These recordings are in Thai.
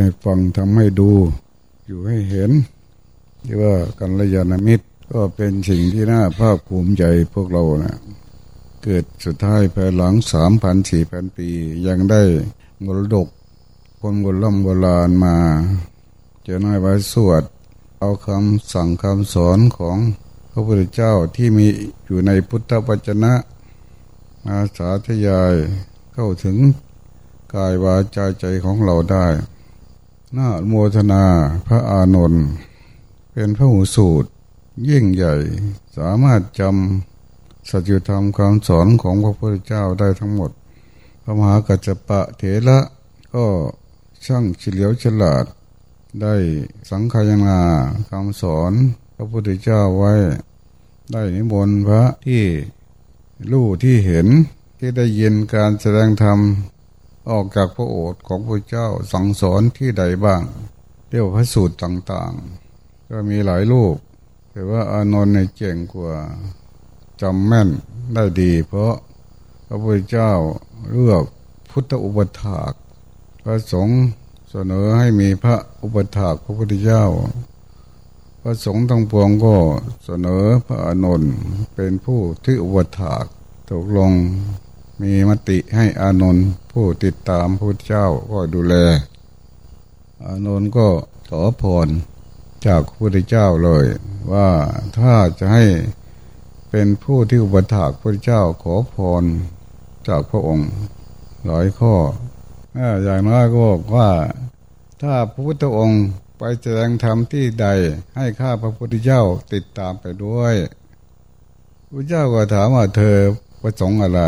ให้ฟังทำให้ดู อยู่ให้เห็นที่ว่ากัลยาณมิตรก็เป็นสิ่งที่น่าภาคภูมิใจพวกเรานะเกิดสุดท้ายภายหลังสามพันสี่พันปี ยังได้มรดกคนโบราณโบราณมาจะน้อยไว้สวด เอาคำสั่งคำสอนของพระพุทธเจ้าที่มีอยู่ในพุทธวจนะมาสาธยายเข้าถึงกายวาจาใจของเราได้ น่าโมทนาพระอานนท์เป็นพระหูสูตร ยิ่งใหญ่ สามารถจำสัจธรรมคำสอนของพระพุทธเจ้าได้ทั้งหมด พระมหากัจจปะเถระก็ช่างเฉลียวฉลาด ได้สังขยนาคำสอนพระพุทธเจ้าไว้ ได้นิมนต์พระที่รู้ที่เห็นที่ได้ยินการแสดงธรรม ออกจากพระโอษฐ์ของพระเจ้าสั่งสอนที่ใดบ้างเรียกพระสูตรต่างๆ ก็มีหลายรูปแต่ว่าอานนท์ในเจ๋งกว่าจำแม่นได้ดี เพราะพระพุทธเจ้าเลือกพุทธอุปถากพระสงฆ์เสนอให้มีพระอุปถากพระพุทธเจ้า พระสงฆ์ทั้งปวงก็เสนอพระอานนท์เป็นผู้ที่อุปถากตกลงมีมติให้อานนท์ ผู้ติดตามพระเจ้าก็ดูแล อานนท์ก็ขอพรจากพระพุทธเจ้าเลย ว่าถ้าจะให้เป็นผู้ที่อุปถากพระเจ้าขอพรจากพระองค์หลายข้ออย่างน้อยก็บอกว่าถ้าพระพุทธองค์ไปแสดงธรรมที่ใดให้ข้าพระพุทธเจ้าติดตามไปด้วยพระเจ้าก็ถามว่าเธอประสงค์อะไร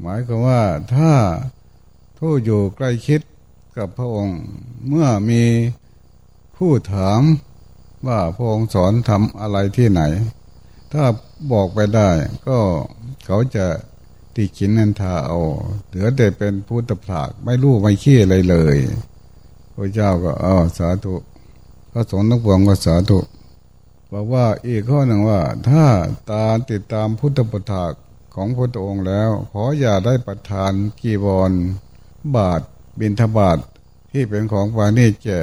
หมายความว่าถ้าผู้อยู่ใกล้คิดกับพระองค์เมื่อมีผู้ถามว่าพระองค์สอนทำอะไรที่ไหน ถ้าบอกไปได้ ก็เขาจะติขินนันทาเอาเหลือแต่เป็นพุทธผากไม่รู้ไม่ขี้อะไรเลยพระเจ้าก็อ๋อสาธุพระสงฆ์ทั้งปวงก็สาธุบอกว่าอีกข้อหนึ่งว่า ถ้าตาติดตามพุทธปถาก ของพระองค์แล้ว ขออย่าได้ประทานกีวรบาทบินทบาทที่เป็นของวานิแก่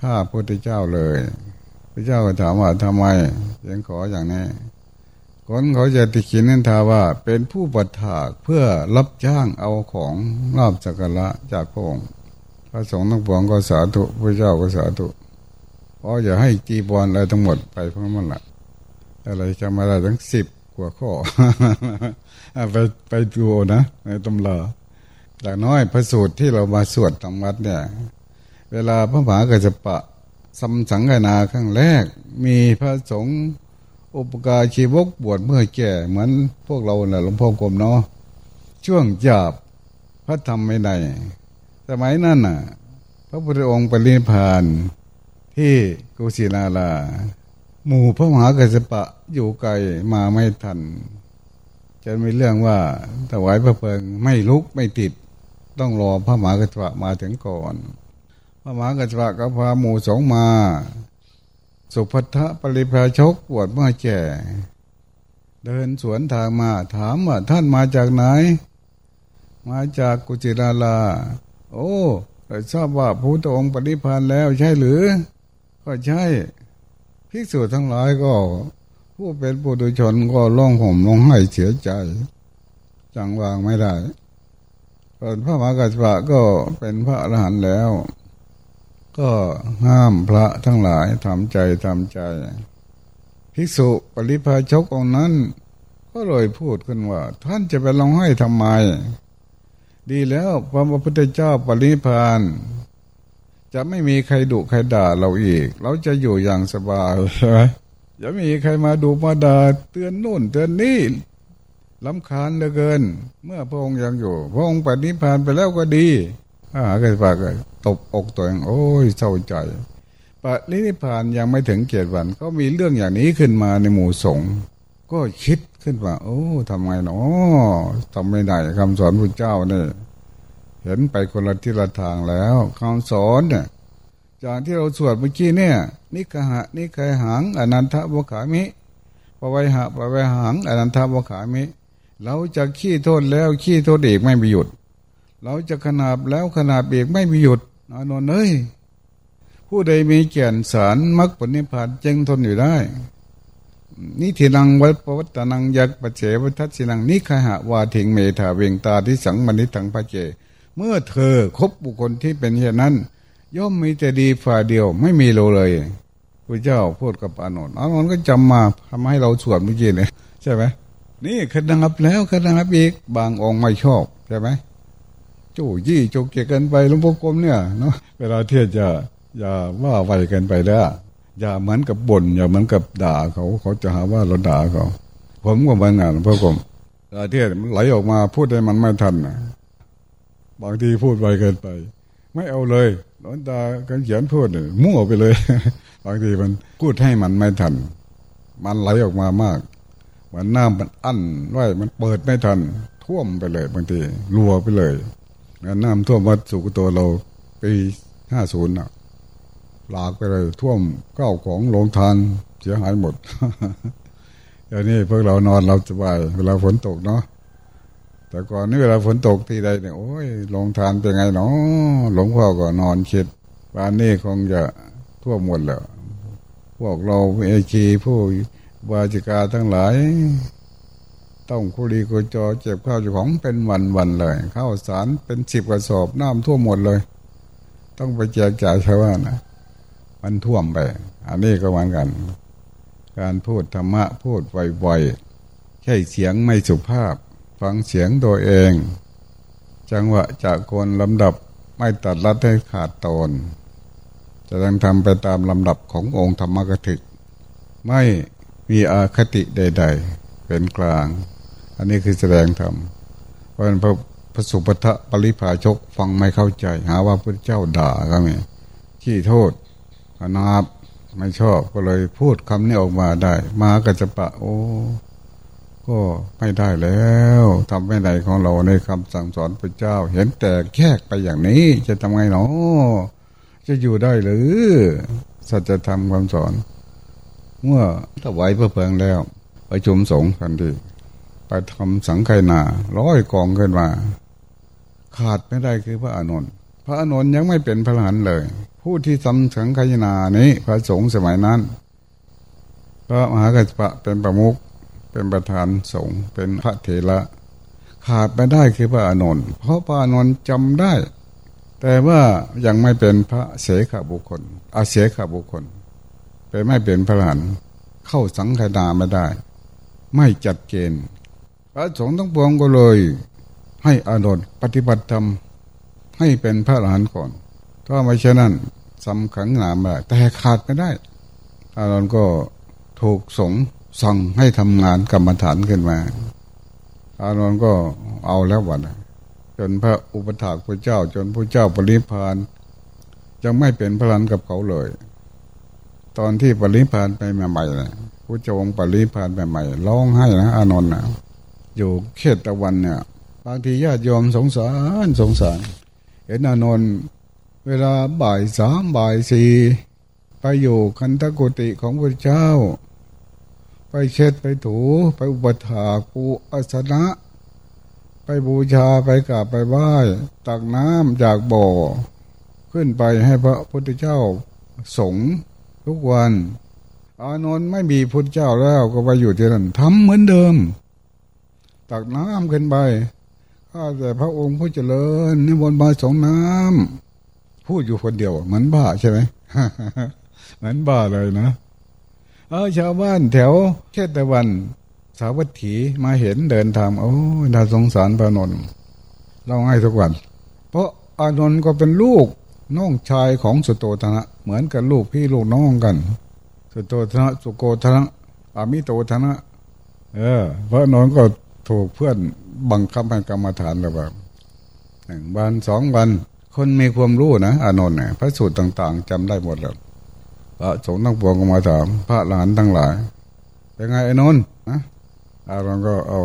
ข้าพระพุทธเจ้าเลย พระเจ้าก็ถามว่าทำไมยังขออย่างนี้คนเขาจะติขินนันทาว่าเป็นผู้บัตถากเพื่อรับจ้างเอาของรอบจักระจากพระองค์พระสงฆ์ทั้งปวงก็สาธุพระเจ้าก็สาธุเพราะอย่าให้จีบอลอะไรทั้งหมดไปเพราะมันละอะไรจะมาได้ทั้งสิบ กว่าข้อไปไปดูนะ ในตำราอย่างน้อยพระสูตรที่เรามาสวดธรรมวัดเนี่ย เวลาพระมหากัจปะสัมสังกนาครั้งแรก มีพระสงฆ์อุปการชีวกบวชเมื่อแก่ เหมือนพวกเราเน่ะหลวงพ่อกรมเนาะช่วงจับพระธรรมไม่ได้สมัยนั้นน่ะ พระพุทธองค์ปรินิพานที่กุสินารา หมู่พระมหากัสปะอยู่ไกลมาไม่ทันจะมีเรื่องว่าถวายพระเพลิงไม่ลุกไม่ติด ต้องรอพระมหากัสปะมาถึงก่อน พระมหากัสปะก็พาหมู่สองมา สุภัทะปริพาชกปวดเมื่อแก่เดินสวนทางมาถามว่าท่านมาจากไหน มาจากกุจิราลา โอ้ทราบว่าพระพุทธองค์ปฏิพานแล้วใช่หรือ ก็ใช่ ภิกษุทั้งหลายก็ ผู้เป็นปุถุชนก็ร้องห่มร้องไห้เสียใจ จังวางไม่ได้ส่วนพระมหากัสปะก็เป็นพระอรหันต์แล้ว ก็ห้ามพระทั้งหลายทำใจทำใจ ภิกษุปริพาชกองนั้น ก็เลยพูดขึ้นว่า ท่านจะไปร้องไห้ทำไม ดีแล้วพระพุทธเจ้าปริพาน จะไม่มีใครดุใครด่าเราอีก เราจะอยู่อย่างสบายใช่ไหมจะม่มีใครมาดูมาด่าเตือนนู่นเตือนนี่ลำคาญเหลือเกิน เมื่อพระองค์ยังอยู่ พระองค์ปฏิพานไปแล้วก็ดีอาหากปากตบอกตัวเองโอ้ยเศร้าใจปฏินิพานยังไม่ถึงเกียรติวัน ก็มีเรื่องอย่างนี้ขึ้นมาในหมู่สงฆ์ก็คิดขึ้นว่า โอ้ทำไงเนาะทำไม่ได้คำสอนพระเจ้าเนี่ย เห็นไปคนละทิศละทางแล้วคำสอนเนี่ยจากที่เราสวดเมื่อกี้เนี่ยนิกหะนิกายหังอนันทวขามิปไวหะปไวหังอนันทวขามิ เราจะขี้โทษแล้วขี้โทษเอกไม่มีหยุด เราจะขนาบแล้วขนาบเอกไม่มีหยุดนอนนเอ้ยผู้ใดมีเกียรสารมรรคผลนิพพานจึงทนอยู่ได้นิทินังวัปวัตนังยักปเจวัทัศินังนิคหะวาถิงเมธาเวงตาที่สังมณิทังพระเจ เมื่อเธอคบบุคคลที่เป็นเช่นนั้น ย่อมมีแต่ดีฝ่าเดียวไม่มีโลเลยพระเจ้าพูดกับอานนท์อานนท์ก็จำมาทำให้เราสวดเมื่อกี้เลยใช่ไหมนี่คดังับแล้วคดังับอีกบางองค์ไม่ชอบใช่ไหมจู้ยี่โจกเกกันไปหลวงพ่อกรมเนี่ยเนาะเวลาเทียจะอย่าว่าไวกันไปแล้วอย่าเหมือนกับบ่นอย่าเหมือนกับด่าเขาเขาจะหาว่าเราด่าเขา ผมก็เหมือนกันพวกผมเวลาเทียมันไหลออกมาพูดให้มันไม่ทันนะ บางทีพูดไวเกินไป ไม่เอาเลยหลวงตากันเขียนพูดมั่วไปเลย บางทีมันพูดให้มันไม่ทัน มันไหลออกมามากมันน้ำมันอั้นไว้มันเปิดไม่ทัน ท่วมไปเลยบางทีรัวไปเลยน้ำท่วมวัดสุกตัวเราปีห้าศูนย์อะหลากไปเลยท่วมเก้าของลงทานเสียหายหมดเดี๋ยวนี้พวกเรานอนเราสบายเวลาฝนตกเนาะ แต่ก่อนนี่เวลาฝนตกทีใดเนี่ยโอ้ยลงทานเป็นไงเนาะหลวงพ่อก็นอนคิดบ้านนี้คงจะทั่วหมดแล้วพวกเราเอชีผู้วาจิกาทั้งหลาย ต้องคุรีกุจอเจ็บข้าวอยู่ของเป็นวันวันเลยข้าวสารเป็นสิบกระสอบน้ำท่วมหมดเลย ต้องไปแจกจ่ายชาวบ้านนะมันท่วมไป อันนี้ก็เหมือนกัน การพูดธรรมะพูดไวๆใช่เสียงไม่สุภาพ ฟังเสียงตัวเอง จังหวะจากคนลำดับไม่ตัดรัดให้ขาดตอนจะต้องทำไปตามลำดับขององค์ธรรมกถึก ไม่มีอาคติใด ๆ เป็นกลาง อันนี้คือแสดงธรรมเพราะพระพระสุปทะปริภาชกฟังไม่เข้าใจ หาว่าพระเจ้าด่าก็มีขี้โทษอนาบไม่ชอบก็เลยพูดคำนี้ออกมาได้ มากัจะปะ โอ้ ก็ไม่ได้แล้วทำไม่ได้ของเราในคำสั่งสอนพระเจ้า เห็นแต่แยกไปอย่างนี้จะทำไงเนาะจะอยู่ได้หรือสัจธรรมความสอน เมื่อถวายพระเพลิงแล้วไปชุมสงฆ์กันดีไปทำสังไคนาร้อยกองขึ้นมา ขาดไม่ได้คือพระอานนท์พระอานนท์ยังไม่เป็นพระหลานเลย ผู้ที่ทำสังขยนานี้ พระสงฆ์สมัยนั้น พระมหากัจปะเป็นประมุข เป็นประธานสงฆ์เป็นพระเถระขาดไม่ได้คือพระอานนท์เพราะพระอานนท์จำได้ แต่ว่ายังไม่เป็นพระเสขบุคคลอาเสขบุคคลเป็นไม่เป็นพระหลานเข้าสังขนาไม่ได้ ไม่จัดเกณฑ์พระสงฆ์ทั้งปวงก็เลย ให้อานนท์ปฏิบัติธรรมให้เป็นพระหลานก่อน ถ้าไม่เช่นนั้นสำขังหนามไแต่ขาดไม่ได้ อารอนก็ถูกสง สั่งให้ทำงานกรรมฐานขึ้นมา อารอนก็เอาแล้ววันจนพระอุปถากพระเจ้า จนพระเจ้าปริพานยังไม่เป็นพลันกับเขาเลย ตอนที่ปริพานไปใหม่ๆนะพระเจ้าองค์ปริพานไปใหม่ร้องไห้นะอานนท์นะอยู่เขตตะวันเนี่ยบางทีญาติโยมสงสารสงสาร เห็นอานนท์เวลาบ่ายสามบ่ายสี่ไปอยู่คันตะกุติของพระเจ้า ไปเช็ดไปถูไปอุปถาปูอาสนะ ไปบูชาไปกราบไปไหว้ตักน้ำจากบ่อ ขึ้นไปให้พระพุทธเจ้าสงทุกวันอานนท์ไม่มีพุทธเจ้าแล้วก็ไปอยู่ที่นั่นทำเหมือนเดิม ตักน้ำขึ้นไปข้าแต่พระองค์ผู้เจริญนิมนต์มาสงน้ำพูดอยู่คนเดียวเหมือนบ้าใช่ไหมเหมือนบ้าเลยนะ เออชาวบ้านแถวแค่ตะวัน สาวัตถีมาเห็นเดินทางโอ้น่าสงสารพระนนท์เราให้ทุกวัน เพราะอานนท์ก็เป็นลูกน้องชายของสุโตธนะ เหมือนกับลูกพี่ลูกน้องกัน สุโตธนะสุโกธนะอามิโตธนะ เออพระนนท์ก็ถูกเพื่อนบังคับให้กรรมฐานแล้วแบบหนึ่งวันสองวัน คนมีความรู้นะอานนท์เนี่ยพระสูตรต่าง ๆจำได้หมดแล้ว พระสงฆ์ทั้งปวงก็มาถาม พระหลานทั้งหลาย เป็นไงไอานนท์นะอานนท์ก็เอา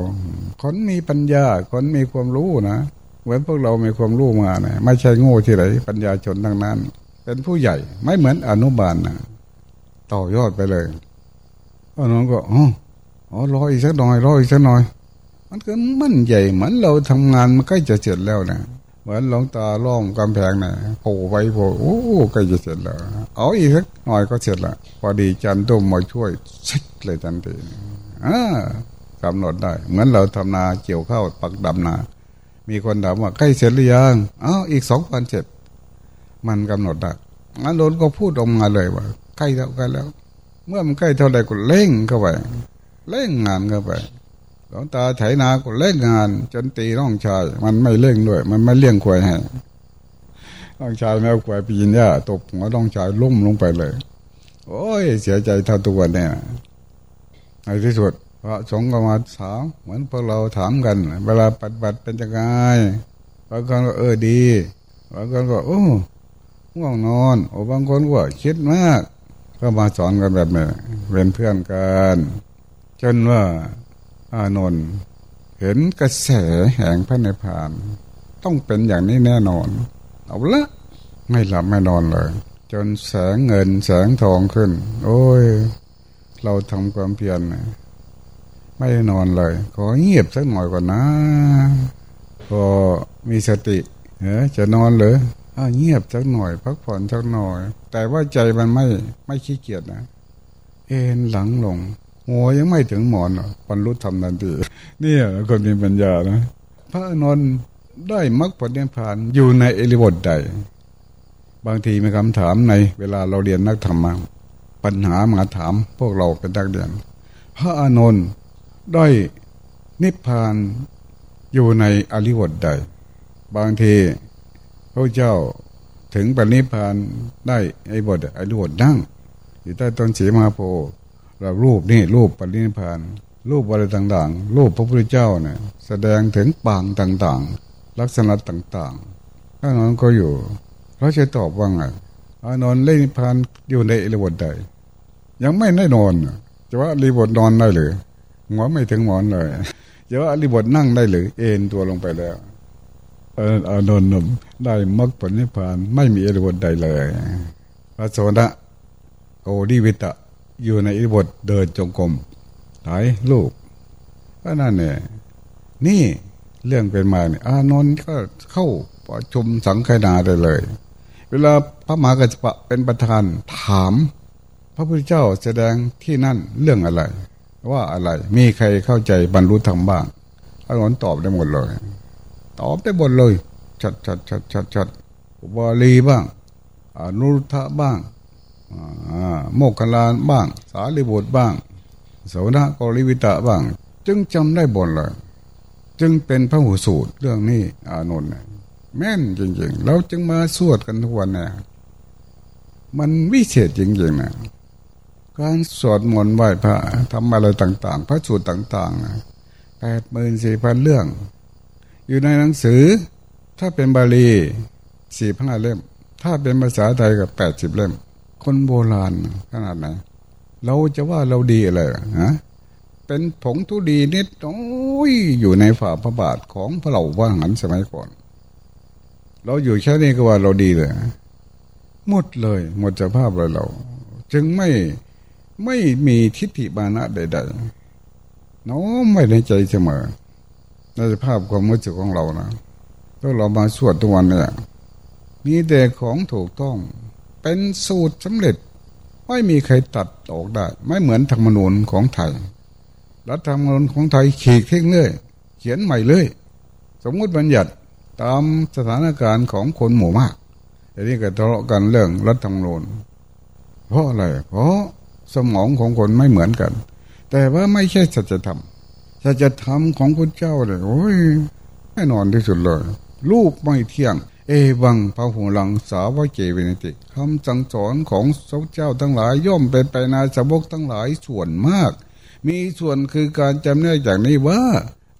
คนมีปัญญา คนมีความรู้นะเหมือนพวกเรามีความรู้มานะไม่ใช่โง่ที่ไหนปัญญาชนทั้งนั้น เป็นผู้ใหญ่ไม่เหมือนอนุบาลนะต่อยอดไปเลยอานนท์ก็อ๋อรออีกสักหน่อยรออีกสักหน่อย มันก็มั่นใหญ่เหมือนเราทำงานมันใกล้จะเสร็จแล้วนะ เหมือนหลงตาล่องกำแพงนี่ยโผล่ไว้โผล่โอ้ใกล้จะเสร็จแล้วเอาอีกสักหน่อยก็เสร็จละพอดีจันตุ้มมาช่วยชิกเลยทันทีอ่ากำหนดได้ เหมือนเราทำนาเกี่ยวข้าวปักดำนา มีคนถามว่าใกล้เสร็จหรือยังอ้าวอีกสองวันเสร็จมันกำหนดได้อันโดนก็พูดออกมาเลยว่าใกล้แล้วใกล้แล้ว เมื่อมันใกล้เท่าไรก็เร่งเข้าไปเร่งงานเข้าไป ลวงตาไถนาก็เล่นงาน จนตีน้องชาย มันไม่เล่งด้วย มันไม่เลี้ยงควายให้น้องชายแมวควายปีนเนี่ยตบหัวน้องชายลุ่มลงไปเลย โอ้ย เสียใจท่าตัวเนี่ยในที่สุดพระสงฆ์ก็มาถามเหมือนพวกเราถามกัน เวลาปฏิบัติเป็นยังไงบางคนก็เออดีบางคนก็โอ้ง่วงนอนโอ้บางคนก็คิดมาก ก็มาสอนกันแบบนี้เป็นเพื่อนกัน จนว่า อานนท์เห็นกระแสแห่งพระนิพพาน ต้องเป็นอย่างนี้แน่นอน เอาละไม่หลับไม่นอนเลย จนแสงเงินแสงทองขึ้น โอ้ย เราทำความเพียรไม่นอนเลย ขอเงียบสักหน่อยก่อนนะพอมีสติเออจะนอนเลยอเงียบสักหน่อย พักผ่อนสักหน่อย แต่ว่าใจมันไม่ไม่ขี้เกียจนะ เอ็นหลังลง หัวยังไม่ถึงหมอนบรรลุธรรมทันทีนี่คนมีปัญญานะ พระนนท์ได้มรรคผลนิพพานอยู่ในเอริบทใด บางทีมีคำถามในเวลาเราเรียนนักธรรมะปัญหามาถามพวกเราเป็นนักเรียน พระอานนท์ได้นิพพานอยู่ในอริบทใด บางทีพระเจ้าถึงปณิพานได้ไอ้บทไอ้บทนั่งอยู่ใต้ต้นเสีมาโพ เรารูปนี่รูปปรินิพานรูปอะไรต่างๆ รูปพระพุทธเจ้าเนี่ยแสดงถึงปางต่างๆ ลักษณะต่างๆถ้านอนก็อยู่เราจะตอบว่าไงนอนเล่นพานอยู่ในอิริบทใด ยังไม่ได้นอนจะว่าอิริบทนอนได้หรือหัวไม่ถึงหมอนเลยจะว่าอิริบทนั่งได้หรือ เอ็นตัวลงไปแล้วเอออานนท์ได้มรรคผลนิพพานไม่มีอิริบทใดเลยพระโสดาโอดิวิตะ อยู่ในอิบทเดินจงกรมหลายลูกก็นั่นเนี่ยนี่เรื่องเป็นมาเนี่ยอานนท์ก็เข้าประชุมสังฆนาได้เลย เวลาพระมหากัจจปะเป็นประธานถาม พระพุทธเจ้าแสดงที่นั่นเรื่องอะไร ว่าอะไรมีใครเข้าใจบรรลุธรรมบ้างอานนท์ตอบได้หมดเลย ตอบได้หมดเลยชัดชัดชัดชัดชัดบาลีบ้างอนุรุทธะบ้าง โมกขลานบ้าง สาลีบุตรบ้างโสนกริวิตะบ้าง จึงจำได้บนเลย จึงเป็นพระหูสูตรเรื่องนี้อานนท์แม่นจริงๆ เราจึงมาสวดกันทุกวันเนี่ยมันวิเศษจริงๆนะการสวดมนต์ไหว้พระทำอะไรต่าง ๆ พระสูตรต่างๆแปดหมื่นสี่พันเรื่อง อยู่ในหนังสือ ถ้าเป็นบาลีสี่พันเล่ม ถ้าเป็นภาษาไทยก็แปดสิบเล่ม คนโบราณขนาดไหนเราจะว่าเราดีอะไรฮะเป็นผงทุดีนิดโอ้ยอยู่ในฝ่าพระบาทของพระเหล่าว่าหันสมัยก่อน เราอยู่แค่นี้ก็ว่าเราดีเลยหมดเลย หมดสภาพเลยเรา จึงไม่ไม่มีทิฏฐิบานะใดๆน้อมไม่ในใจเสมอในสภาพความรู้สึกของเรานะถ้าเรามาสวดทุกวันเนี่ยมีแต่ของถูกต้อง เป็นสูตรสำเร็จ ไม่มีใครตัดออกได้ ไม่เหมือนธรรมนูญของไทยรัฐธรรมนูญของไทยขีดเท่งเลยเขียนใหม่เลยสมมติบัญญัติตามสถานการณ์ของคนหมู่มากอันนี้ก็ทะเลาะกันเรื่องรัฐธรรมนูญเพราะอะไร เพราะสมองของคนไม่เหมือนกัน แต่ว่าไม่ใช่สัจธรรมสัจธรรมของพระเจ้าเลยโอ้ยแน่นอนที่สุดเลยรูปไม่เที่ยง เอวังพระหูหลังสาวเจเวนติคำสั่งสอนของพระเจ้าทั้งหลาย ย่อมเป็นไปนาสาวกทั้งหลายส่วนมาก มีส่วนคือการจำเนื้อย่างนี้ว่า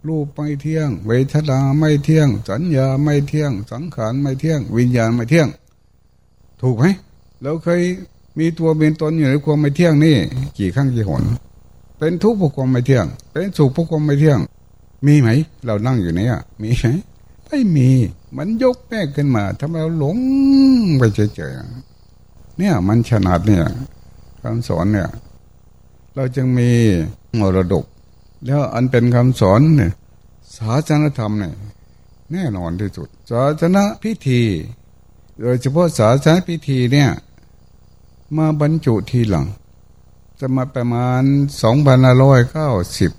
รูปไม่เที่ยง เวทนาไม่เที่ยง สัญญาไม่เที่ยง สังขารไม่เที่ยง วิญญาณไม่เที่ยง ถูกไหมเราเคยมีตัวเป็นตนอยู่ในความไม่เที่ยงนี่ กี่ครั้งกี่หนเป็นทุกข์พวกความไม่เที่ยง เป็นสุขพวกความไม่เที่ยง มีไหม เรานั่งอยู่เนี่ยมีไหมไม่มี มันยกแม่ขึ้นมาทำไมเราหลงไปเฉยๆเนี่ย มันฉนาดเนี่ยคำสอนเนี่ย เราจึงมีมรดก แล้วอันเป็นคำสอนเนี่ยศาสนธรรมเนี่ยแน่นอนที่สุด ศาสนาพิธี โดยเฉพาะศาสนาพิธีเนี่ย มาบรรจุทีหลัง จะมาประมาณสองพันร้อยเก้าสิบ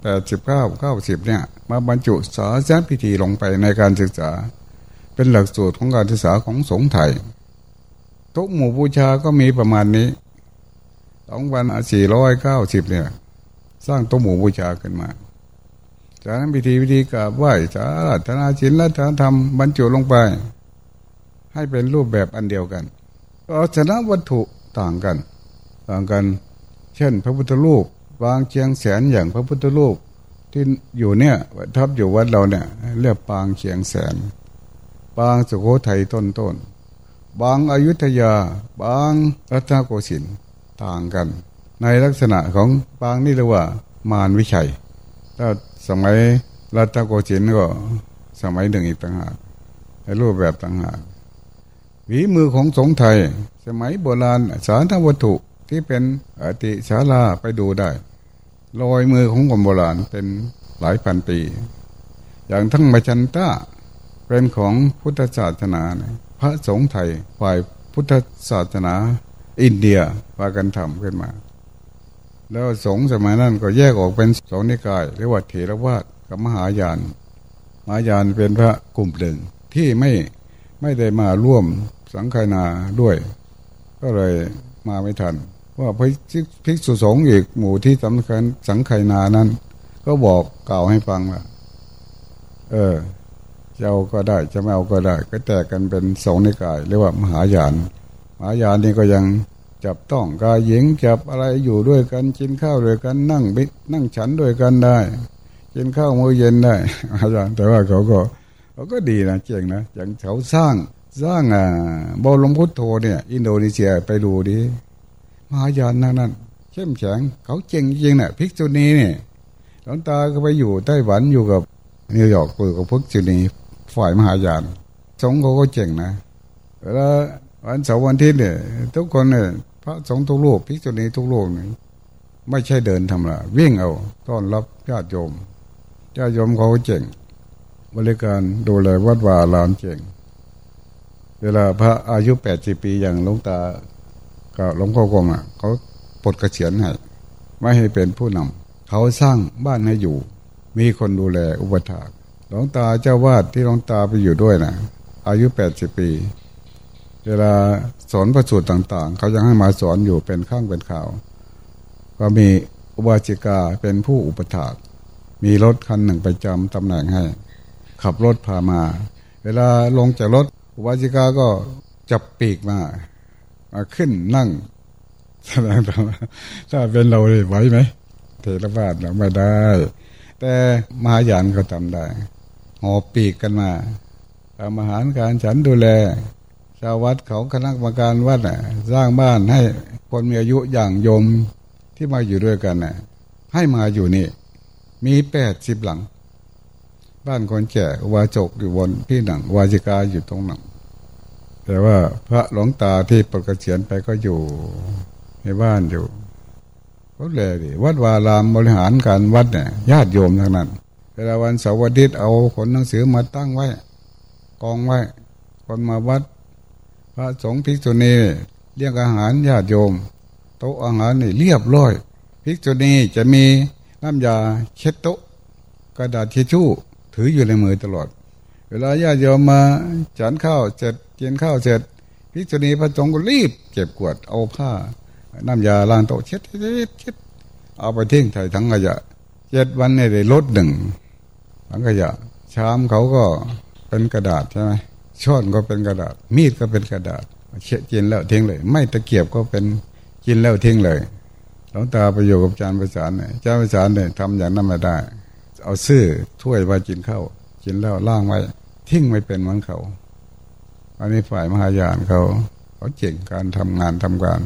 แปดสิบเก้าเก้าสิบเนี่ย มาบรรจุศาสนพิธีลงไปในการศึกษา เป็นหลักสูตรของการศึกษาของสงฆ์ไทย ทุกหมู่บูชาก็มีประมาณนี้สองพันสี่ร้อยเก้าสิบเนี่ย สร้างตัวหมู่บูชาขึ้นมา จากนั้นพิธีพิธีกราบไหว้สารธนาชินและธรรมบรรจุลงไป ให้เป็นรูปแบบอันเดียวกันเอาชนะวัตถุต่างกัน ต่างกัน เช่น พระพุทธรูปวางเชียงแสนอย่างพระพุทธรูป ที่อยู่เนี่ยทับอยู่วัดเราเนี่ย เรียกปางเชียงแสน ปางสุโขทัยต้นต้นบางอายุทยา บางรัตนโกสินทร์ต่างกัน ในลักษณะของปางนี่เรียกว่ามารวิชัย ถ้าสมัยรัตนโกสินทร์ก็สมัยหนึ่งอีกต่างหากในรูปแบบต่างหากวีมือของสงไทย สมัยโบราณสารทวัตถุที่เป็นอติศาลาไปดูได้ รอยมือของคนโบราณเป็นหลายพันปี อย่างทั้งมาจันตาเป็นของพุทธศาสนาพระสงฆ์ไทยฝ่ายพุทธศาสนาอินเดียพากันทำขึ้นมา แล้วสงฆ์สมัยนั้นก็แยกออกเป็นสองนิกายเรียกว่าเถรวาทกับมหายาน มหายานเป็นพระกลุ่มหนึ่งที่ไม่ไม่ได้มาร่วมสังฆนาด้วย ก็เลยมาไม่ทัน ว่าภิกษุสงฆ์อีกหมู่ที่สำคัญสังฆนานั้น ก็บอกกล่าวให้ฟังว่าเออจะเอาก็ได้จะไม่เอาก็ได้ ก็แตกกันเป็นสองในกายเรียกว่ามหายาน มหายานนี่ก็ยังจับต้องกายหญิงจับอะไรอยู่ด้วยกันกินข้าวด้วยกันนั่งบินั่งฉันด้วยกันได้กินข้าวมื้อเย็นได้อาจารย์แต่ว่าเขาก็เขาก็ดีนะเจ๋งนะอย่างเขาสร้างสร้างอ่าบอลมพุทโธเนี่ย อินโดนีเซียไปดูดิ มหายานนั่นนั่นเข้มแข็งเขาเจ๋งจริงนะ่ะพิกษุณีเนี่ยหลวงตาก็ไปอยู่ไต้หวันอยู่กับนิวยอร์กอยู่กับพิกษุณีฝ่ายมหายานสงฆ์เขาก็เจ๋งนะแล้ววันเสาร์วันที่เนี่ยทุกคนเนี่ยพระสงฆ์ทุกรูปพิกษุณีทุกรูปเนี่ยไม่ใช่เดินทำละวิ่งเอาต้อนรับญาติโยมญาติโยมเขาเจ๋ง บริการดูแลวัดวาลามเจ๋ง เวลาพระอายุแปดสิบปีอย่างหลวงตา ก็หลวงพ่อกงอะเขาปลดกระเฉียนให้ไม่ให้เป็นผู้นำเขาสร้างบ้านให้อยู่ มีคนดูแลอุปถากหลวงตาเจ้าวาดที่หลวงตาไปอยู่ด้วยนะอายุแปดสิบปี เวลาสอนประสูตรต่าง ๆ เขายังให้มาสอนอยู่เป็นข้างเป็นข่าว ก็มีอุบาสิกาเป็นผู้อุปถากมีรถคันหนึ่งไปจำตำแหน่งให้ ขับรถพามา เวลาลงจากรถอุบาสิกาก็จับปีกมา ขึ้นนั่งแสดงธรรมถ้าเป็นเราไหวไหมเทระบาทเราไม่ได้ แต่มหายานเขาทำได้หอบปีกกันมาทำอาหารการฉันดูแล ชาววัดเขาคณะกรรมการวัดน่ะสร้างบ้านให้คนมีอายุอย่างยมที่มาอยู่ด้วยกันน่ะ ให้มาอยู่นี่ มีแปดสิบหลัง บ้านคนแก่วาจกอยู่บนพี่หนังวาจิกาอยู่ตรงหนัง แต่ว่าพระหลวงตาที่ปกเสียนไปก็อยู่ในบ้านอยู่ก็เลยดิวัดวารามบริหารการวัดเนี่ยญาติโยมทั้งนั้นเวลาวันเสาร์อาทิตย์เอาขนหนังสือมาตั้งไว้ กองไว้ คนมาวัด พระสงฆ์ภิกษุณีเรียกอาหารญาติโยม โต๊ะอาหารนี่เรียบร้อยภิกษุณีจะมีน้ำยาเช็ดโต๊ะกระดาษทิชชู่ ถืออยู่ในมือตลอด เวลาญาติโยมมาฉันข้าวเสร็จกินข้าวเสร็จพิจณีพระสงฆ์ก็รีบเก็บกวดเอาผ้า น้ำยาล้างโต๊ะเช็ดเช็ดเช็ดเอาไปทิ้งใส่ถังขยะเจ็ดวันในได้ลดหนึ่งถังขยะ ชามเขาก็เป็นกระดาษใช่ไหมช้อนก็เป็นกระดาษ มีดก็เป็นกระดาษเช็ดกินแล้วทิ้งเลย ไม่ตะเกียบก็เป็นกินแล้วทิ้งเลยหลวงตาไปอยู่กับอาจารย์ประสานเนี่ยอาจารย์ประสานเนี่ยทำอย่างนั้นไม่ได้ เอาซื้อถ้วยมากินข้าวกินแล้วล่างไว้ ทิ้งไม่เป็นเหมือนเขา อันนี้ฝ่ายมหายานเขา เขาเจ๋งการทำงานทำการ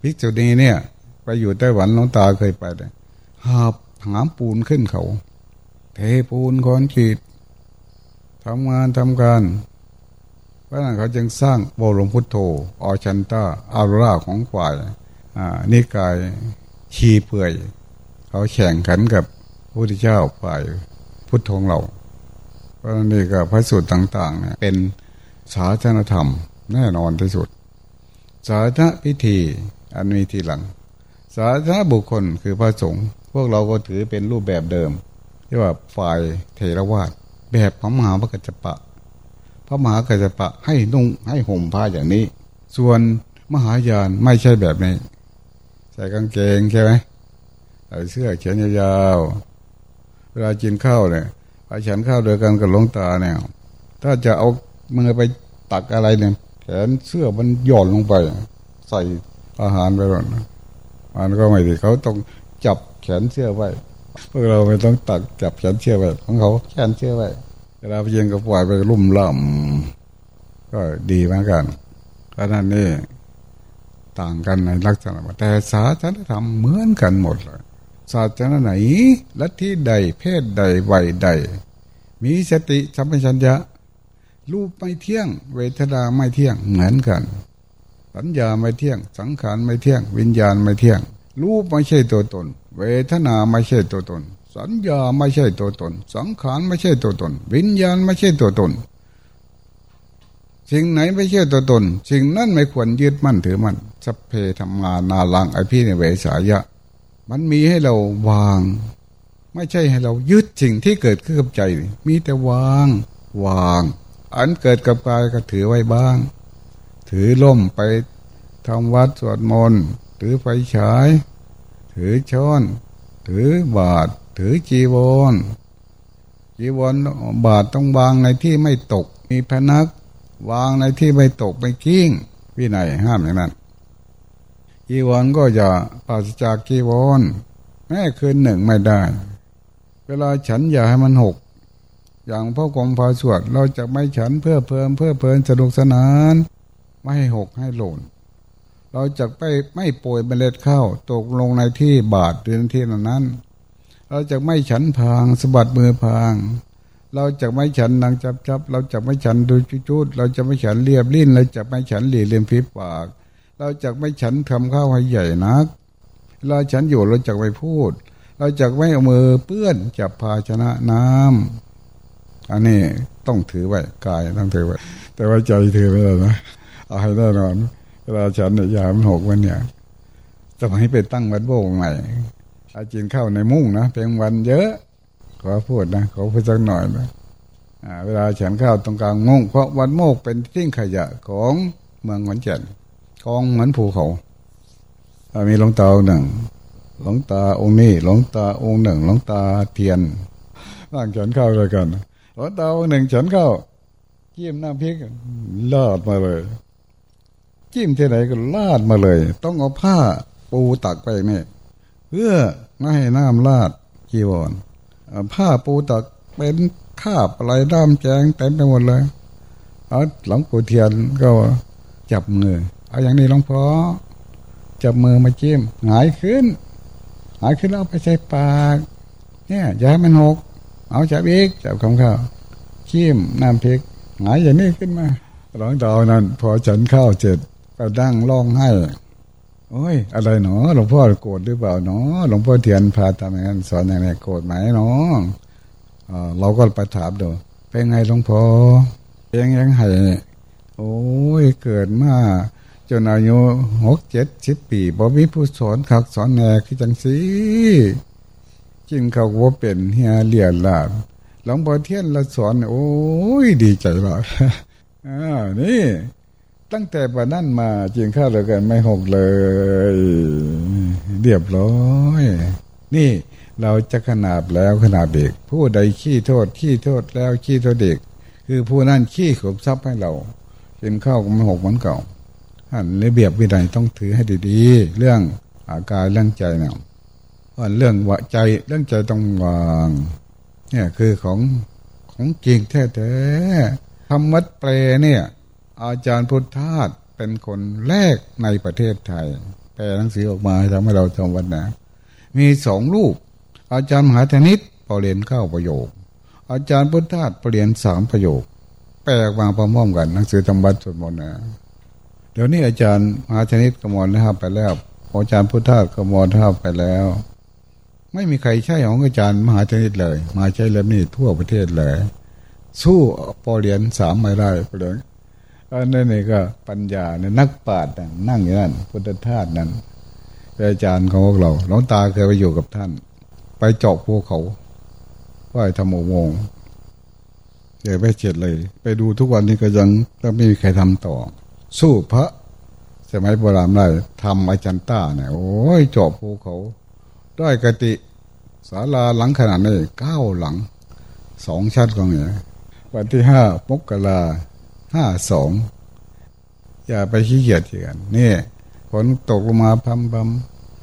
พิกจุนีเนี่ย ไปอยู่ไต้หวันน้องตาเคยไปเลยหาบหามปูนขึ้นเขา เทปูนคอนขีดทำงานทำการเพราะนั้นเขาจึงสร้างโบรมพุทโธอชันตาอาราของฝ่ายนิกายชีเปื่อย เขาแข่งขันกับพระพุทธเจ้าฝ่ายพุทธองเรา ราะนี่ก็พระสูตรต่าง ๆ เนี่ย เป็นศาสนธรรม แน่นอนที่สุด ศาสนพิธี อันมีทีหลัง ศาสนบุคคลคือพระสงฆ์พวกเราก็ถือเป็นรูปแบบเดิมที่ว่าฝ่ายเทรวาสแบบพระมหาพระกัจจปะ พระมหากัจจปะให้นุ่งให้ห่มผ้าอย่างนี้ ส่วนมหายานไม่ใช่แบบนี้ ใส่กางเกงใช่ไหมใส่เสื้อเขียนยาวๆเวลากินข้าวเนี่ย ไปฉันข้าวโดยกันกับหลวงตาเนี่ย ถ้าจะเอามือไปตักอะไรเนี่ยแขนเสื้อมันหย่อนลงไป ใส่อาหารไปหมดมันก็ไม่ดีเขาต้องจับแขนเสื้อไว้พวกเราไม่ต้องตักจับแขนเสื้อไว้ของเขาแขนเสื้อไว้เวลาไปเย็นก็ปล่อยไปลุ่มล่ำก็ดีเหมือนกันก็นั่นนี่ต่างกันในลักษณะแต่ศาสนธรรมเหมือนกันหมดเลย ศาสนาไหนลัทธิใด เพศใดวัยใด มีสติสัมปชัญญะ รูปไม่เที่ยง เวทนาไม่เที่ยงเหมือนกัน สัญญาไม่เที่ยง สังขารไม่เที่ยง วิญญาณไม่เที่ยง รูปไม่ใช่ตัวตน เวทนาไม่ใช่ตัวตน สัญญาไม่ใช่ตัวตน สังขารไม่ใช่ตัวตน วิญญาณไม่ใช่ตัวตน สิ่งไหนไม่ใช่ตัวตน สิ่งนั้นไม่ควรยึดมั่นถือมั่นสัพเพธรรมานาลังไอพี่ในเวสายะ มันมีให้เราวาง ไม่ใช่ให้เรายึดสิ่งที่เกิดขึ้นกับใจ มีแต่วาง วาง อันเกิดกับกายก็ถือไว้บ้าง ถือล่มไปทำวัดสวดมนต์ถือไฟฉาย ถือช้อน ถือบาท ถือจีวรจีวรบาทต้องวางในที่ไม่ตก มีพนัก วางในที่ไม่ตกไม่กิ้งวินัยห้ามอย่างนั้น จีวรก็จะปราศจากจีวรแม้คืนหนึ่งไม่ได้ เวลาฉันอย่าให้มันหก อย่างพ่อกรมพาสวดเราจะไม่ฉันเพื่อเพิ่มเพื่อเพลินสนุกสนาน ไม่ให้หกให้หล่นเราจะไปไม่โปรยเมล็ดข้าวตกลงในที่บาทหรือที่นั้น เราจะไม่ฉันพางสะบัดมือพาง เราจะไม่ฉันนางจับจับ เราจะไม่ฉันดูจุดเราจะไม่ฉันเรียบลิ้นเราจะไม่ฉันหลีเลียมฟีปาก เราจะไม่ฉันทำข้าวให้ใหญ่นักเราฉันอยู่เราจะไม่พูด เราจะไม่เอามือเปื้อนจับภาชนะน้ำอันนี้ต้องถือไว้กายต้องถือไว้แต่ว่าใจถือไม่ได้นะเอาให้แน่นอนเวลาฉันเนี่ยยามันหกวันเนี่ยสมัยไปตั้งวัดโบกใหม่อาจินเข้าในมุ้งนะเพียงวันเยอะ ขอพูดนะขอพูดสักหน่อยนะเวลาฉันข้าวตรงกลางมุ้งเพราะวันโมกเป็นทิ้งขยะของเมืองขอนแก่น กองเหมือนภูเขามีหลวงตาหนึ่งหลวงตาองค์นี้หลวงตาองค์หนึ่งหลวงตาเทียนร่างฉันเข้าเลยกันหลวงตาองค์หนึ่งฉันเข้าจิ้มน้ำพริกลาดมาเลยจิ้มที่ไหนก็ลาดมาเลย ต้องเอาผ้าปูตักไปนี่เพื่อไม่ให้น้ำลาดจีวรผ้าปูตักเป็นคาบอะไรด้ามแจงเต็มไปหมดเลยเอาหลวงปู่เทียนก็จับมือ เอาอย่างนี้หลวงพ่อจับมือมาจิ้มหายขึ้น หายขึ้นแล้วไปใส่ปาก เนี่ยอย่าให้มันหก เอาจับอีกจับคำข้าวจิ้มน้ำพริกหายอย่างนี้ขึ้นมาหลังดาวนั้น พอฉันข้าวเสร็จก็ดั้งร้องไห้โอ้ย อะไรหนอหลวงพ่อโกรธหรือเปล่าหนอหลวงพ่อเทียนพาทำอย่างนั้นสอนอย่างนี้โกรธไหมหนอเราก็ไปถามดูเป็นไงหลวงพ่อยังยังไห้โอ้ยเกิดมา จนอายุหกเจ็ดสิบปีบ่มีผู้สอนขักสอนแนคือจังสีจิงเขาว่าเป็นเฮียเลียนลาบหลวงพ่อเทียนละสอน โอ้ยดีใจมากอ่านี่ ตั้งแต่ปัจนั้นมาจิงข้าเลยกันไม่หกเลย เรียบร้อย นี่เราจะขนาบแล้วขนาบเด็กผู้ใดขี้โทษขี้โทษแล้วขี้โทษเด็ก คือผู้นั้นขี้ขบทรัพย์ให้เรากินข้าวก็ไม่หกเหมือนเก่า ระเบียบวินัยต้องถือให้ดีๆ เรื่องอาการเรื่องใจเนี่ยว่าเรื่องวะใจเรื่องใจต้องวางเนี่ยคือของของจริงแท้ๆทำวัดเปรเนี่ย อาจารย์พุทธาสเป็นคนแรกในประเทศไทยแปลหนังสือออกมาทำให้เราทำวัดนะ มีสองรูป อาจารย์มหาธนิตปรเรียนเก้าประโยค อาจารย์พุทธาสปรเรียนสามประโยค แปลออกมาพร้อมๆกันหนังสือทำวัดสวดมนต์นะ เดี๋ยวนี้อาจารย์มหาชนิดกมลนะครับไปแล้วอาจารย์พุทธากมลท่าไปแล้ว ไม่มีใครใช่ของอาจารย์มหาชนิดเลย มาใช้เล่มนี้ทั่วประเทศเลย สู้ปอเรียนสามไม่ได้ปอเรียนอันนั้นนี่ก็ปัญญาเนี่ยนักปราชญ์นั่งอยู่นั่นพุทธทาสนั้นอาจารย์ของพวกเราหลวงตาเคยไปอยู่กับท่าน ไปเจาะภูเขาไหว้ธรรมโมงเดี๋ยวไปเจ็ดเลย ไปดูทุกวันนี้ก็ยังก็ไม่มีใครทำต่อ สู้พระสมัยโบราณได้ทำอาจารย์ต้าเนี่ยโอ้ยเจาะภูเขา ได้กติศาลาหลังขนาดนี้เก้าหลังสองชั้นก็มีวันที่ห้ามกราห้าสองอย่าไปขี้เกียจกันนี่ฝนตกลงมาพัมพัม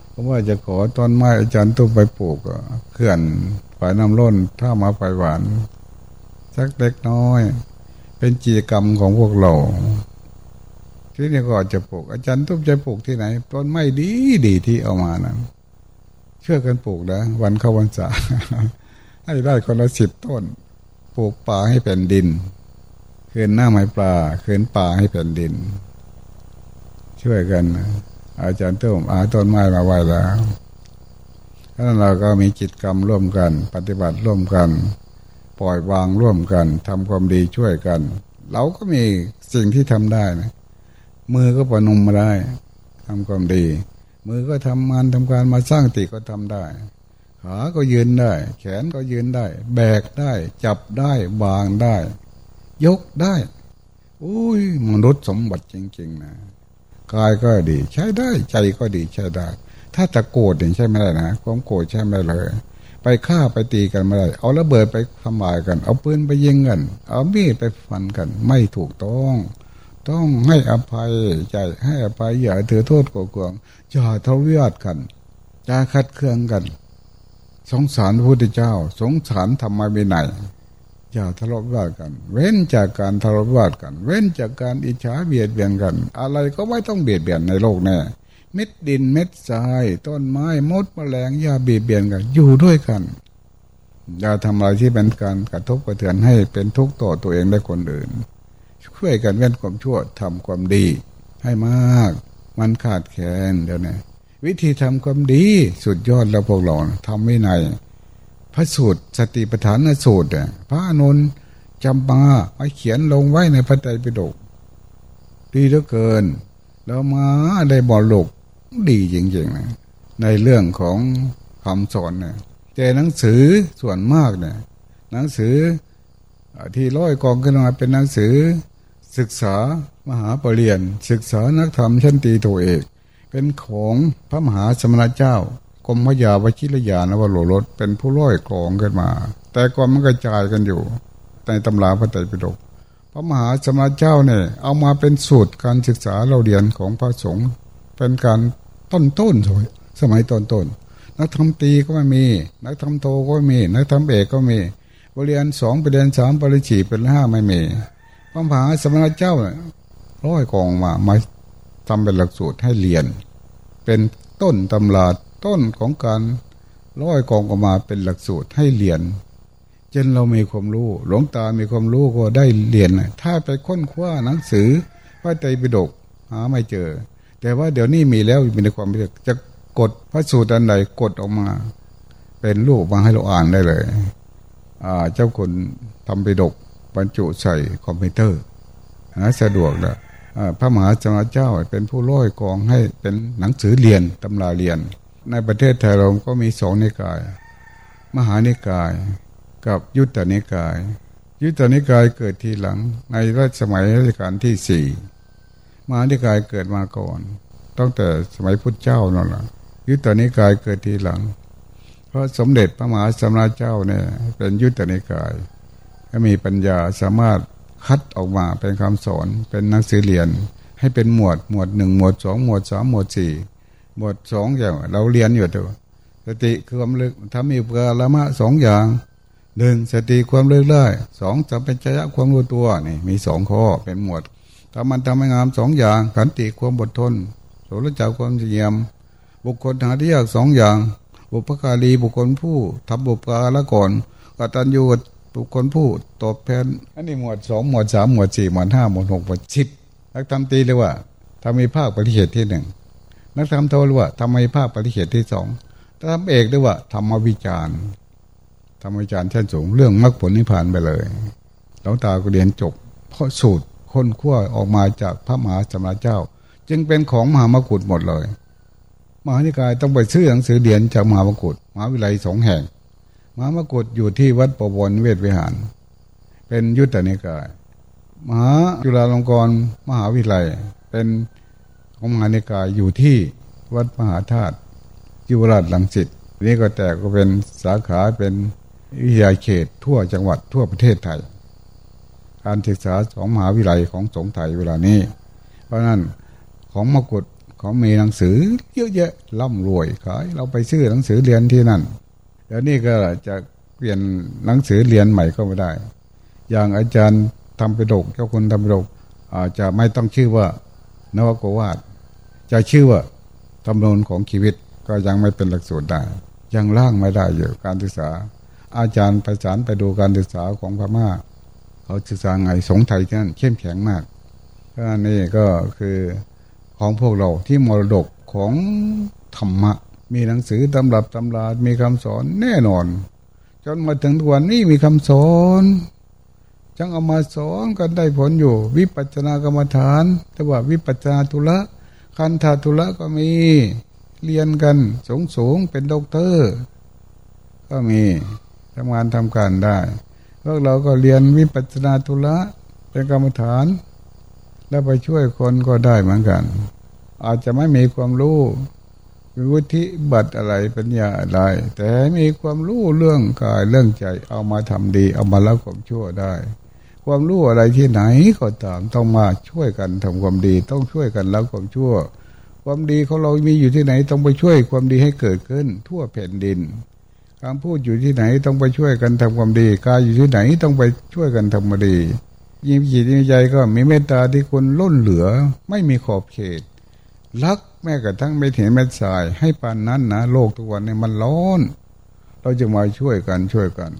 เพราะว่าจะขอต้นไม้อาจารย์ตุ้ไปปลูกเขื่อนฝายน้ำล้นถ้ามาไฟหวานสักเล็กน้อย เป็นจีกรรมของพวกเรา ที่นี่ก็จะปลูก อาจารย์ตุ้จะปลูกที่ไหน ต้นไม้ดีดีที่เอามานั้นเชื่อกันปลูกนะวันเข้าวันษาให้ได้คนละสิบต้น ปลูกป่าให้แผ่นดินคืนหน้าไม้ปลาคืนป่าให้แผ่นดิน ช่วยกัน อาจารย์ตุ้มอาต้นไม้มาไว้แล้วนั้นเราก็มีจิตกรรมร่วมกัน ปฏิบัติร่วมกัน ปล่อยวางร่วมกันทำความดีช่วยกัน เราก็มีสิ่งที่ทำได้นะ มือก็ประนมมาได้ทำความดี มือก็ทำงานทำการมาสร้างติก็ทำได้ขาก็ยืนได้ แขนก็ยืนได้ แบกได้ จับได้วางได้ ยกได้อุ้ยมนุษย์สมบัติจริงๆนะกายก็ดี ใช้ได้ ใจก็ดีใช้ได้ ถ้าจะโกรธเนี่ยใช่ไม่ได้นะความโกรธใช่ไม่เลย ไปฆ่าไปตีกันไม่ได้ เอาระเบิดไปทำลายกัน เอาปืนไปยิงกัน เอามีดไปฟันกัน ไม่ถูกต้อง ต้องให้อภัยใจให้อภัยอย่าถือโทษโกงอย่าทะเลาะกันอย่าคัดเครื่องกัน สงสารพระพุทธเจ้า สงสารธรรมวินัยอย่าทะเลาะวิวาทกัน เว้นจากการทะเลาะวิวาทกัน เว้นจากการอิจฉาเบียดเบียนกัน อะไรก็ไม่ต้องเบียดเบียนในโลกแน่เม็ดดินเม็ดทรายต้นไม้มดแมลงอย่าเบียดเบียนกัน อยู่ด้วยกันอย่าทำอะไรที่เป็นการกระทบกระเทือนให้เป็นทุกข์ต่อตัวเองและคนอื่น ช่วยกันเว้นความชั่วทำความดี ให้มาก มันขาดแคลนเดี๋ยวนี้วิธีทำความดีสุดยอดแล้วพวกเราทำไม่ในพระสูตรสติปัฏฐานสูตรเนี่ยพระอนุนจำมาไว้เขียนลงไว้ในพระไตรปิฎกดีเหลือเกิน แล้วมาได้บอลลกดีจริงๆนะในเรื่องของคำสอนเนี่ยแต่หนังสือส่วนมากเนี่ยหนังสือที่ร้อยกองขึ้นมาเป็นหนังสือ ศึกษามหาปรริญญาศึกษานักธรรมชั้นตีโทเอก เป็นของพระมหาสมณเจ้ากรมพยาวชิรยานวโรรสเป็นผู้ร้อยกรองขึ้นมา แต่ก่อนมันกระจายกันอยู่ ในตำราพระไตรปิฎกพระมหาสมณเจ้าเนี่ยเอามาเป็นสูตรการศึกษาเราเรียนของพระสงฆ์เป็นการต้นต้นสมัยสมัยต้นต้นนักธรรมตีก็ไม่มี นักธรรมโทก็ไม่มี นักธรรมเอกก็มีบริเรียนสองไปเรียนสามปริชีเป็นห้าไม่มี พระมหาสมณเจ้าเนี่ยร้อยกองมามาทำเป็นหลักสูตรให้เรียน เป็นต้นตำราต้นของการร้อยกองออกมาเป็นหลักสูตรให้เรียนจนเรามีความรู้ หลวงตามีความรู้ก็ได้เรียนถ้าไปค้นคว้าหนังสือพระไตรปิฎกหาไม่เจอ แต่ว่าเดี๋ยวนี้มีแล้วมีในความเรียกจะกดพระสูตรอันใดกดออกมา เป็นรูปมาให้เราอ่านได้เลยเจ้าคนทำปิฎก บรรจุใส่คอมพิวเตอร์นะสะดวกแล้วพระมหาจักรเจ้าเป็นผู้ร้อยกองให้เป็นหนังสือเรียนตำราเรียน ในประเทศไทยเราก็มีสองนิกาย มหานิกายกับยุตตนิกาย ยุตตนิกายเกิดทีหลังในรัชสมัยรัชกาลที่สี่มหานิกายเกิดมาก่อนตั้งแต่สมัยพุทธเจ้านั่นแหละยุตตนิกายเกิดทีหลัง เพราะสมเด็จพระมหาสมณเจ้าเนี่ยเป็นยุตตนิกาย ก็มีปัญญาสามารถคัดออกมาเป็นคำสอนเป็นหนังสือเรียน ให้เป็นหมวดหมวดหนึ่งหมวดสองหมวดสามหมวดสี่หมวดสองอย่างเราเรียนอยู่ตัวสติคือความลึกทำมีเปรละมะสองอย่างหนึ่งสติความลึกได้สองจะเป็นจยะความรู้ตัวนี่มีสองข้อเป็นหมวดถ้ามันทำให้งามสองอย่างขันติความอดทนโสรจักความเยี่ยม บุคคลหาที่ยากสองอย่าง บุพการีบุคคลผู้ทำบุปการละก่อนกตัญญู บุคคลผู้ตอบแทนอันนี้หมวดสองหมวดสามหมวดสี่หมวดห้าหมวดหกหมวดสิบนักธรรมตีเรียกว่าทำมีภาคปฏิเหตุที่หนึ่งนักธรรมโทเรียกว่าทำมีภาคปฏิเหตุที่สองนักธรรมเอกเรียกว่าธรรมวิจารณธรรมวิจารณชั้นสูงเรื่องมรรคผลนิพพานไปเลยหลวงตาก็เรียนจบ เพราะสูตรค้นคว้าออกมาจากพระมหาสมณเจ้า จึงเป็นของมหามกุฏหมดเลยมหานิกายต้องไปซื้อหนังสือเรียนจากมหามกุฏมหาวิทยาลัยสองแห่ง มหามกุฏอยู่ที่วัดประวนเวทวิหาร เป็นยุทธนิกายมหาจุฬาลงกรณ์มหาวิทยาลัย เป็นของมหานิกายอยู่ที่วัดมหาธาตุยุวราชลังสิตนี่ก็แต่ก็เป็นสาขาเป็นวิทยาเขตทั่วจังหวัดทั่วประเทศไทย การศึกษาของมหาวิทยาลัยของสงไทยเวลานี้ เพราะนั้นของมกุฎของมีหนังสือเยอะแยะร่ำรวยขาย เราไปซื้อหนังสือเรียนที่นั่น ดี๋ยวนี้ก็จะเปลี่ยนหนังสือเรียนใหม่ก็ไม่ได้ อย่างอาจารย์ทำไปดกเจ้าคุณทำไปดกอาจจะไม่ต้องชื่อว่านวโกวาดจะชื่อว่าตำนนของชีวิตก็ยังไม่เป็นหลักสูตรได้ ยังล่างไม่ได้อยู่การศึกษา อาจารย์ประสานไปดูการศึกษาของพม่า เขาศึกษาไงสงไทยที่นั่นเข้มแข็งมากก็นี่ก็คือของพวกเราที่มรดกของธรรมะ มีหนังสือตำรับตำรามีคำสอนแน่นอน จนมาถึงทุกวันนี้มีคำสอนจังเอามาสอนกันได้ผลอยู่ วิปัจจนากรรมฐานแต่ว่าวิปัจจนาทุละคันธาทุละก็มีเรียนกันสูงสูงเป็นด็อกเตอร์ ก็มีทำงานทำการได้พวกเราก็เรียนวิปัสสนาธุระเป็นกรรมฐาน แล้วไปช่วยคนก็ได้เหมือนกัน อาจจะไม่มีความรู้ มีวุฒิบัตรอะไรปัญญาอะไร แต่มีความรู้เรื่องกายเรื่องใจ เอามาทำดี เอามาละความชั่วได้ ความรู้อะไรที่ไหนก็ตามต้องมาช่วยกันทำความดี ต้องช่วยกันละความชั่ว ความดีของเรามีอยู่ที่ไหนต้องไปช่วยความดีให้เกิดขึ้น ทั่วแผ่นดินคำพูดอยู่ที่ไหนต้องไปช่วยกันทำความดีกายอยู่ที่ไหนต้องไปช่วยกันทำความดี ยิ่งจิตยิ่งใจก็มีเมตตาที่คนล้นเหลือ ไม่มีขอบเขต รักแม้กระทั่งไม่เห็นแม่สาย ให้ปานนั้นนะโลกทุกวันนี้มันร้อน เราจะมาช่วยกันช่วยกัน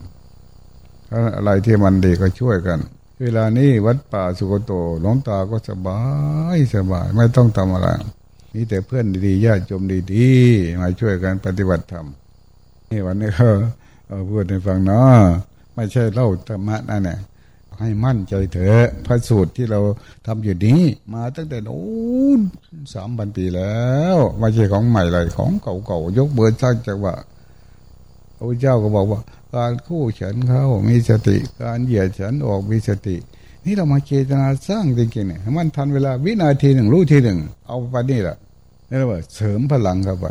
อะไรที่มันดีก็ช่วยกัน เวลานี้วัดป่าสุโกโตหลวงตาก็สบายสบายไม่ต้องทำอะไรนี่แต่เพื่อนดีๆญาติโยมดีๆมาช่วยกันปฏิบัติธรรมนี่วันนี้เขาพูดให้ฟังเนาะไม่ใช่เล่าธรรมะนั่นแหละ ให้มั่นใจเถอะพระสูตรที่เราทำอยู่นี้ มาตั้งแต่โน้นสามพันปีแล้วไม่ใช่ของใหม่เลยของเก่าๆยกเบอร์สร้างจังหวะพระเจ้าก็บอกว่า การคู่ฉันเข้ามีสติ การเหยียดฉันออกมีสติ นี่เรามาเจตนาสร้างจริงๆเนี่ยมันทันเวลาวินาทีหนึ่งรู้ทีหนึ่ง เอาไปนี่แหละนี่เราเสริมพลังเข้าไป